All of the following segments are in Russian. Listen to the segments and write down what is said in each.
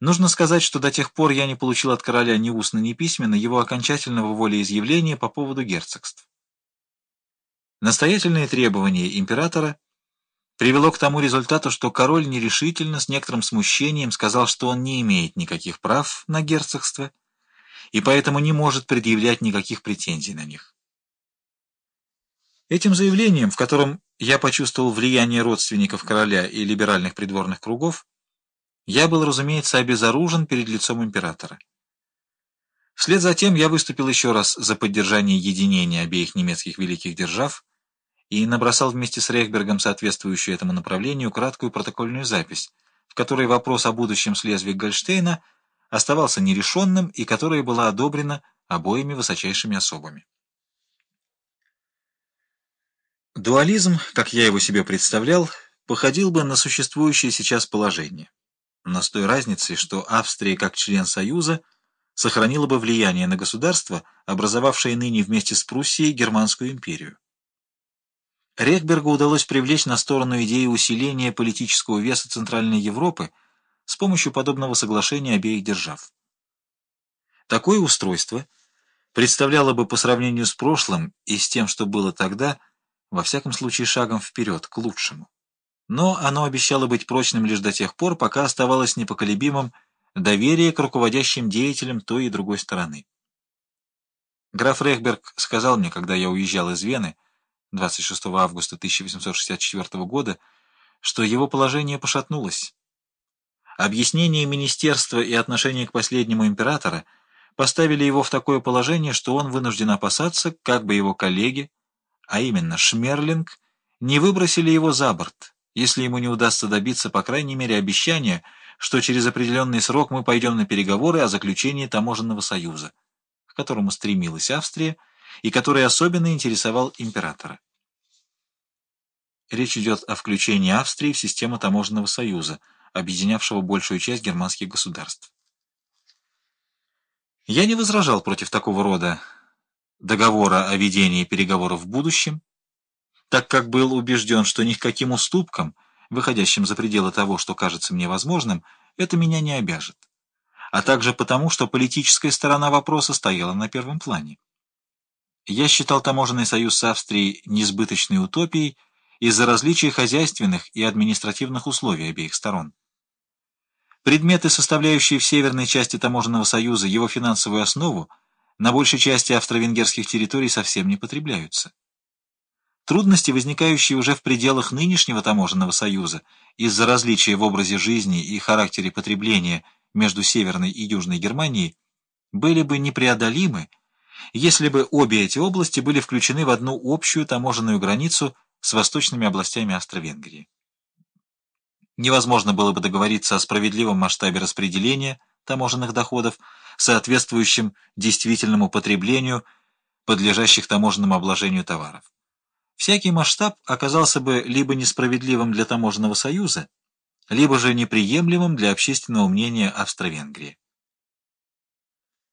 Нужно сказать, что до тех пор я не получил от короля ни устно, ни письменно его окончательного волеизъявления по поводу герцогств. Настоятельные требования императора привело к тому результату, что король нерешительно, с некоторым смущением сказал, что он не имеет никаких прав на герцогство и поэтому не может предъявлять никаких претензий на них. Этим заявлением, в котором я почувствовал влияние родственников короля и либеральных придворных кругов, я был, разумеется, обезоружен перед лицом императора. Вслед за тем я выступил еще раз за поддержание единения обеих немецких великих держав и набросал вместе с Рейхбергом соответствующую этому направлению краткую протокольную запись, в которой вопрос о будущем слезвии Гольштейна оставался нерешенным и которая была одобрена обоими высочайшими особами. Дуализм, как я его себе представлял, походил бы на существующее сейчас положение, но с той разницей, что Австрия как член Союза сохранила бы влияние на государство, образовавшее ныне вместе с Пруссией Германскую империю. Рехбергу удалось привлечь на сторону идеи усиления политического веса Центральной Европы с помощью подобного соглашения обеих держав. Такое устройство представляло бы по сравнению с прошлым и с тем, что было тогда, во всяком случае шагом вперед, к лучшему. Но оно обещало быть прочным лишь до тех пор, пока оставалось непоколебимым доверие к руководящим деятелям той и другой стороны. Граф Рехберг сказал мне, когда я уезжал из Вены, 26 августа 1864 года, что его положение пошатнулось. Объяснение министерства и отношение к последнему императора поставили его в такое положение, что он вынужден опасаться, как бы его коллеги, а именно Шмерлинг, не выбросили его за борт, если ему не удастся добиться, по крайней мере, обещания, что через определенный срок мы пойдем на переговоры о заключении таможенного союза, к которому стремилась Австрия и который особенно интересовал императора. Речь идет о включении Австрии в систему таможенного союза, объединявшего большую часть германских государств. Я не возражал против такого рода договора о ведении переговоров в будущем, так как был убежден, что ни к уступкам, выходящим за пределы того, что кажется мне возможным, это меня не обяжет, а также потому, что политическая сторона вопроса стояла на первом плане. Я считал таможенный союз с Австрией несбыточной утопией из-за различий хозяйственных и административных условий обеих сторон. Предметы, составляющие в северной части таможенного союза его финансовую основу, на большей части австро-венгерских территорий совсем не потребляются. Трудности, возникающие уже в пределах нынешнего таможенного союза из-за различия в образе жизни и характере потребления между Северной и Южной Германией, были бы непреодолимы, если бы обе эти области были включены в одну общую таможенную границу с восточными областями Австро-Венгрии. Невозможно было бы договориться о справедливом масштабе распределения таможенных доходов, соответствующем действительному потреблению подлежащих таможенному обложению товаров. Всякий масштаб оказался бы либо несправедливым для таможенного союза, либо же неприемлемым для общественного мнения Австро-Венгрии.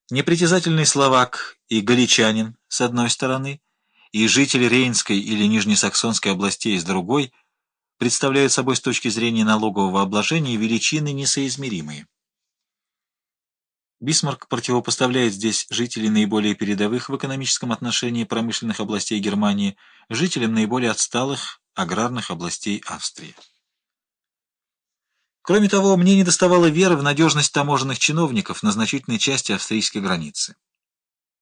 Непритязательный словак и галичанин с одной стороны и жители Рейнской или Нижнесаксонской областей с другой представляют собой с точки зрения налогового обложения величины несоизмеримые. Бисмарк противопоставляет здесь жителей наиболее передовых в экономическом отношении промышленных областей Германии жителям наиболее отсталых аграрных областей Австрии. Кроме того, мне недоставало веры в надежность таможенных чиновников на значительной части австрийской границы.